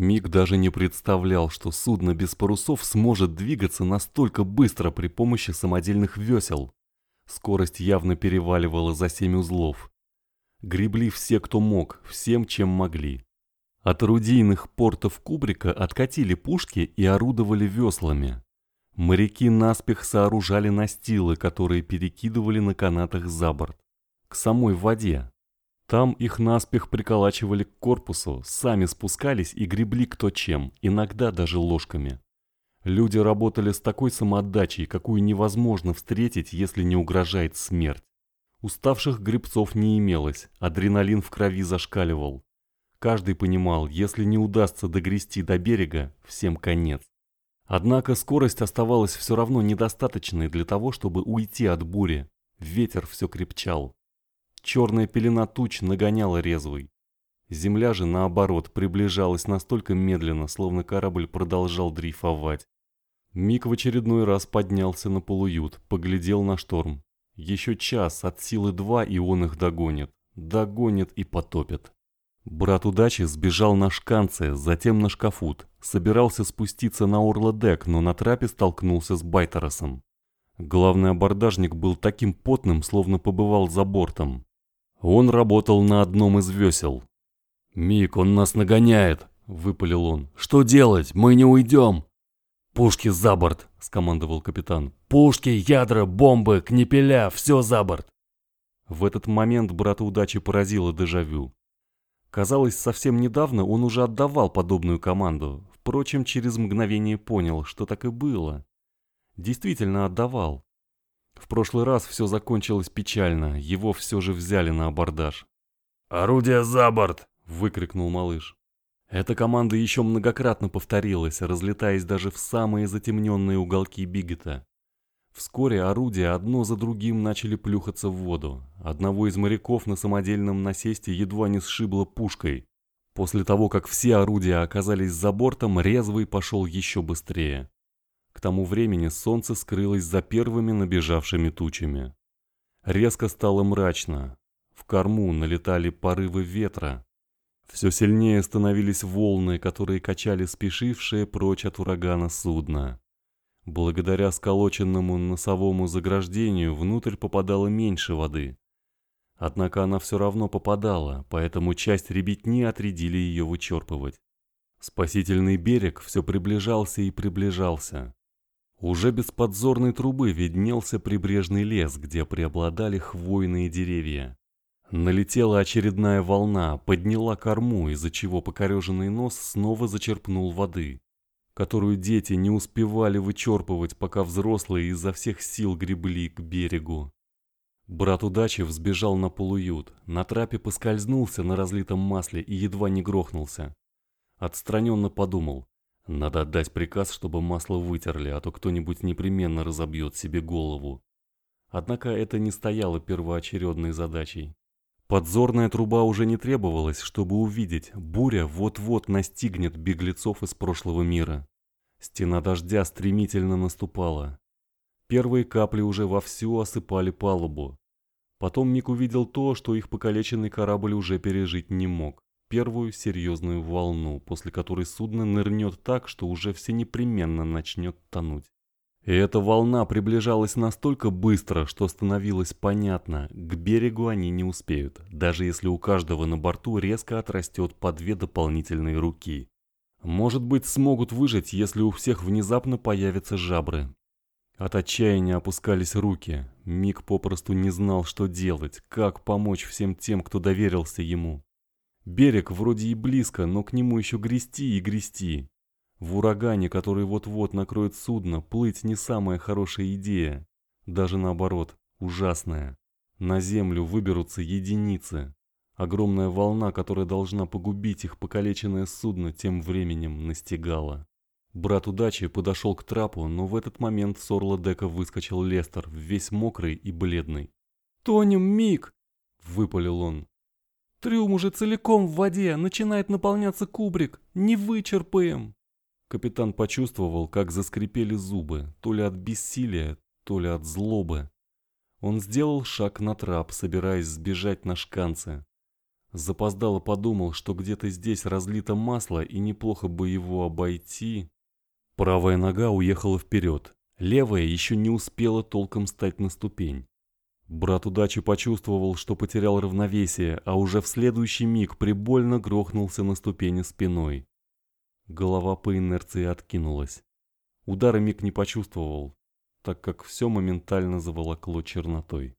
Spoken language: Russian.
Миг даже не представлял, что судно без парусов сможет двигаться настолько быстро при помощи самодельных весел. Скорость явно переваливала за семь узлов. Гребли все, кто мог, всем, чем могли. От орудийных портов Кубрика откатили пушки и орудовали веслами. Моряки наспех сооружали настилы, которые перекидывали на канатах за борт. К самой воде. Там их наспех приколачивали к корпусу, сами спускались и гребли кто чем, иногда даже ложками. Люди работали с такой самоотдачей, какую невозможно встретить, если не угрожает смерть. Уставших гребцов не имелось, адреналин в крови зашкаливал. Каждый понимал, если не удастся догрести до берега, всем конец. Однако скорость оставалась все равно недостаточной для того, чтобы уйти от бури. Ветер все крепчал. Черная пелена туч нагоняла резвый. Земля же, наоборот, приближалась настолько медленно, словно корабль продолжал дрейфовать. Мик в очередной раз поднялся на полуют, поглядел на шторм. Еще час, от силы два, и он их догонит. Догонит и потопит. Брат удачи сбежал на шканце, затем на шкафут. Собирался спуститься на Орло-дек, но на трапе столкнулся с Байтеросом. Главный абордажник был таким потным, словно побывал за бортом. Он работал на одном из весел. «Мик, он нас нагоняет!» – выпалил он. «Что делать? Мы не уйдем!» «Пушки за борт!» – скомандовал капитан. «Пушки, ядра, бомбы, кнепеля, все за борт!» В этот момент брата удачи поразило дежавю. Казалось, совсем недавно он уже отдавал подобную команду. Впрочем, через мгновение понял, что так и было. Действительно отдавал. В прошлый раз все закончилось печально, его все же взяли на абордаж. «Орудие за борт!» – выкрикнул малыш. Эта команда еще многократно повторилась, разлетаясь даже в самые затемненные уголки Бигета. Вскоре орудия одно за другим начали плюхаться в воду. Одного из моряков на самодельном насесте едва не сшибло пушкой. После того, как все орудия оказались за бортом, резвый пошел еще быстрее. К тому времени солнце скрылось за первыми набежавшими тучами. Резко стало мрачно. В корму налетали порывы ветра. Все сильнее становились волны, которые качали спешившее прочь от урагана судно. Благодаря сколоченному носовому заграждению внутрь попадало меньше воды. Однако она все равно попадала, поэтому часть ребятни отрядили ее вычерпывать. Спасительный берег все приближался и приближался. Уже без подзорной трубы виднелся прибрежный лес, где преобладали хвойные деревья. Налетела очередная волна, подняла корму, из-за чего покореженный нос снова зачерпнул воды, которую дети не успевали вычерпывать, пока взрослые изо всех сил гребли к берегу. Брат удачи взбежал на полуют, на трапе поскользнулся на разлитом масле и едва не грохнулся. Отстраненно подумал, надо отдать приказ, чтобы масло вытерли, а то кто-нибудь непременно разобьет себе голову. Однако это не стояло первоочередной задачей. Подзорная труба уже не требовалась, чтобы увидеть, буря вот-вот настигнет беглецов из прошлого мира. Стена дождя стремительно наступала. Первые капли уже вовсю осыпали палубу. Потом Мик увидел то, что их покалеченный корабль уже пережить не мог первую серьезную волну, после которой судно нырнет так, что уже все непременно начнет тонуть. И эта волна приближалась настолько быстро, что становилось понятно, к берегу они не успеют, даже если у каждого на борту резко отрастет по две дополнительные руки. Может быть, смогут выжить, если у всех внезапно появятся жабры. От отчаяния опускались руки. Мик попросту не знал, что делать, как помочь всем тем, кто доверился ему. Берег вроде и близко, но к нему еще грести и грести. В урагане, который вот-вот накроет судно, плыть не самая хорошая идея. Даже наоборот, ужасная. На землю выберутся единицы. Огромная волна, которая должна погубить их покалеченное судно, тем временем настигала. Брат удачи подошел к трапу, но в этот момент с орла дека выскочил Лестер, весь мокрый и бледный. «Тонем, Мик!» – выпалил он. Трюм уже целиком в воде, начинает наполняться кубрик. Не вычерпаем. Капитан почувствовал, как заскрипели зубы, то ли от бессилия, то ли от злобы. Он сделал шаг на трап, собираясь сбежать на шканцы. Запоздало подумал, что где-то здесь разлито масло и неплохо бы его обойти. Правая нога уехала вперед, левая еще не успела толком стать на ступень. Брат удачи почувствовал, что потерял равновесие, а уже в следующий миг прибольно грохнулся на ступени спиной. Голова по инерции откинулась. Удара Мик не почувствовал, так как все моментально заволокло чернотой.